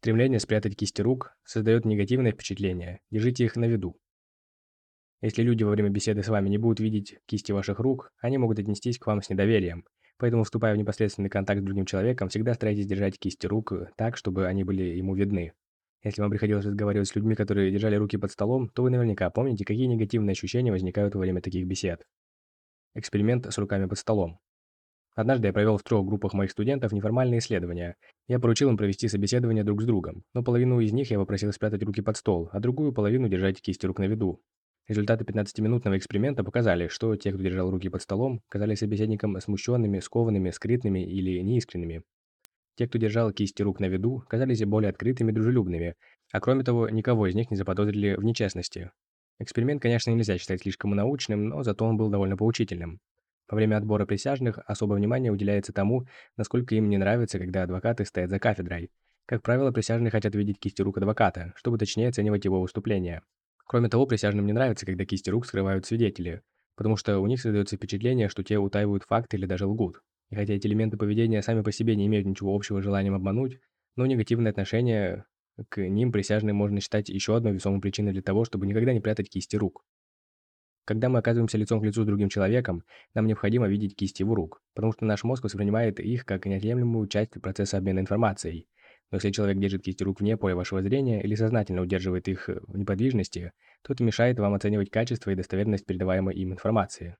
Стремление спрятать кисти рук создает негативное впечатление, держите их на виду. Если люди во время беседы с вами не будут видеть кисти ваших рук, они могут отнестись к вам с недоверием. Поэтому, вступая в непосредственный контакт с другим человеком, всегда старайтесь держать кисти рук так, чтобы они были ему видны. Если вам приходилось разговаривать с людьми, которые держали руки под столом, то вы наверняка помните, какие негативные ощущения возникают во время таких бесед. Эксперимент с руками под столом. Однажды я провел в трех группах моих студентов неформальные исследования. Я поручил им провести собеседование друг с другом, но половину из них я попросил спрятать руки под стол, а другую половину держать кисти рук на виду. Результаты 15-минутного эксперимента показали, что те, кто держал руки под столом, казались собеседникам смущенными, скованными, скрытными или неискренними. Те, кто держал кисти рук на виду, казались более открытыми дружелюбными, а кроме того, никого из них не заподозрили в нечестности. Эксперимент, конечно, нельзя считать слишком научным, но зато он был довольно поучительным. Во время отбора присяжных особое внимание уделяется тому, насколько им не нравится, когда адвокаты стоят за кафедрой. Как правило, присяжные хотят видеть кисти рук адвоката, чтобы точнее оценивать его выступление. Кроме того, присяжным не нравится, когда кисти рук скрывают свидетели, потому что у них создается впечатление, что те утаивают факты или даже лгут. И хотя эти элементы поведения сами по себе не имеют ничего общего с желанием обмануть, но негативное отношение к ним присяжные можно считать еще одной весомой причиной для того, чтобы никогда не прятать кисти рук. Когда мы оказываемся лицом к лицу с другим человеком, нам необходимо видеть кисти его рук, потому что наш мозг воспринимает их как неотъемлемую часть процесса обмена информацией. Но если человек держит кисти рук вне поля вашего зрения или сознательно удерживает их в неподвижности, то это мешает вам оценивать качество и достоверность передаваемой им информации.